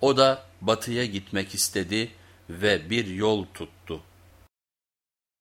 O da batıya gitmek istedi ve bir yol tuttu.